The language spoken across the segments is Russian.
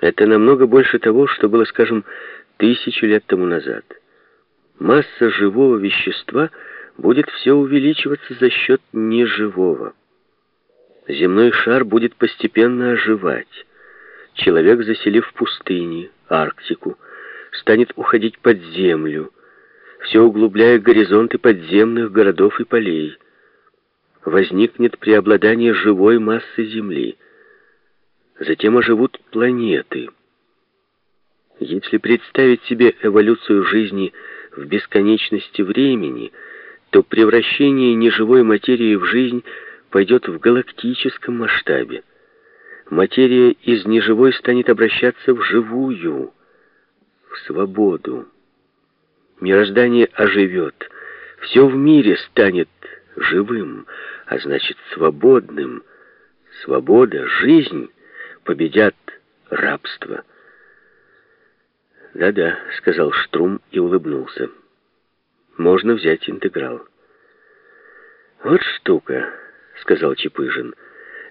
Это намного больше того, что было, скажем, тысячу лет тому назад. Масса живого вещества будет все увеличиваться за счет неживого. Земной шар будет постепенно оживать. Человек, заселив пустыни, Арктику, станет уходить под землю, все углубляя горизонты подземных городов и полей. Возникнет преобладание живой массы Земли. Затем оживут планеты. Если представить себе эволюцию жизни в бесконечности времени, то превращение неживой материи в жизнь пойдет в галактическом масштабе. Материя из неживой станет обращаться в живую, в свободу. Мироздание оживет, все в мире станет живым, а значит свободным. Свобода, жизнь победят рабство. «Да-да», — сказал Штрум и улыбнулся. «Можно взять интеграл». «Вот штука», — сказал Чепыжин.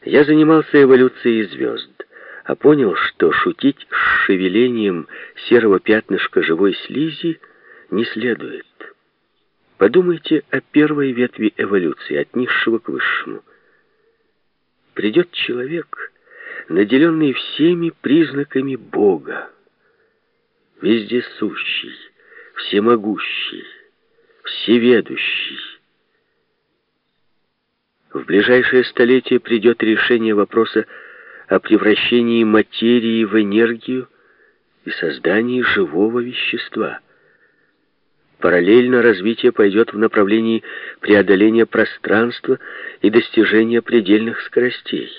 «Я занимался эволюцией звезд, а понял, что шутить с шевелением серого пятнышка живой слизи не следует. Подумайте о первой ветви эволюции, от низшего к высшему. Придет человек, наделенный всеми признаками Бога, вездесущий, всемогущий, всеведущий. В ближайшее столетие придет решение вопроса о превращении материи в энергию и создании живого вещества – Параллельно развитие пойдет в направлении преодоления пространства и достижения предельных скоростей.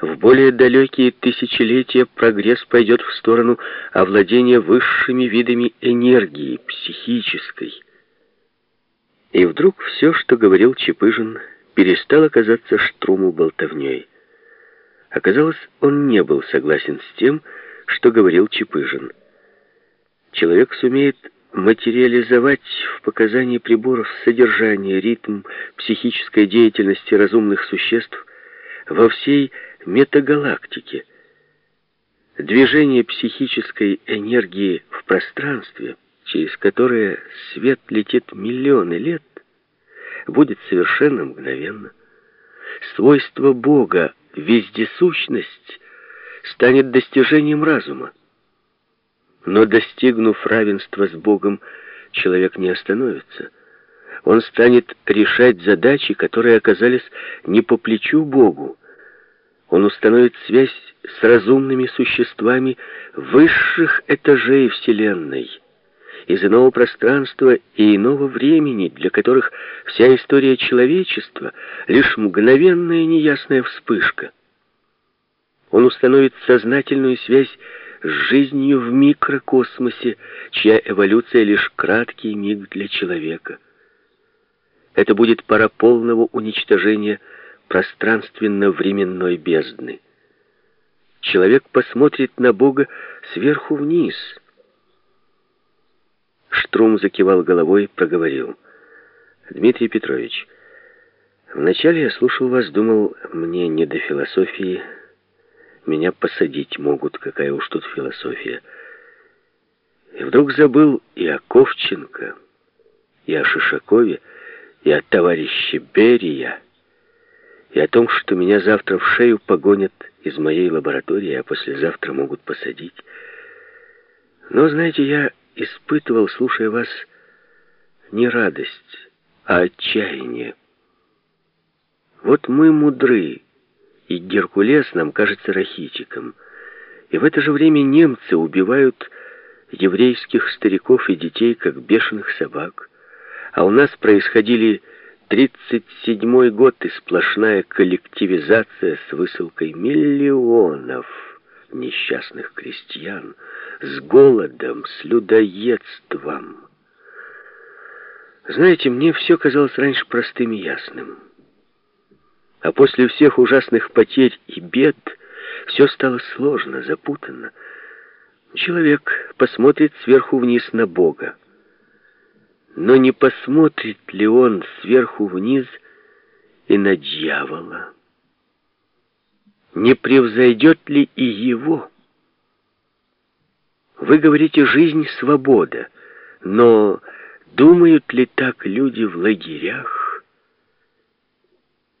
В более далекие тысячелетия прогресс пойдет в сторону овладения высшими видами энергии, психической. И вдруг все, что говорил Чепыжин, перестало казаться Штруму болтовней. Оказалось, он не был согласен с тем, что говорил Чепыжин. Человек сумеет материализовать в показании приборов содержание, ритм психической деятельности разумных существ во всей метагалактике. Движение психической энергии в пространстве, через которое свет летит миллионы лет, будет совершенно мгновенно. Свойство Бога, вездесущность, станет достижением разума. Но достигнув равенства с Богом, человек не остановится. Он станет решать задачи, которые оказались не по плечу Богу. Он установит связь с разумными существами высших этажей Вселенной, из иного пространства и иного времени, для которых вся история человечества — лишь мгновенная неясная вспышка. Он установит сознательную связь с жизнью в микрокосмосе, чья эволюция лишь краткий миг для человека. Это будет пора полного уничтожения пространственно-временной бездны. Человек посмотрит на Бога сверху вниз. Штрум закивал головой и проговорил. «Дмитрий Петрович, вначале я слушал вас, думал, мне не до философии, меня посадить могут, какая уж тут философия. И вдруг забыл и о Ковченко, и о Шишакове, и о товарище Берия, и о том, что меня завтра в шею погонят из моей лаборатории, а послезавтра могут посадить. Но, знаете, я испытывал, слушая вас, не радость, а отчаяние. Вот мы мудры, и Геркулес нам кажется рахитиком. И в это же время немцы убивают еврейских стариков и детей, как бешеных собак. А у нас происходили 37-й год и сплошная коллективизация с высылкой миллионов несчастных крестьян, с голодом, с людоедством. Знаете, мне все казалось раньше простым и ясным. А после всех ужасных потерь и бед все стало сложно, запутанно. Человек посмотрит сверху вниз на Бога. Но не посмотрит ли он сверху вниз и на дьявола? Не превзойдет ли и его? Вы говорите «жизнь — свобода», но думают ли так люди в лагерях?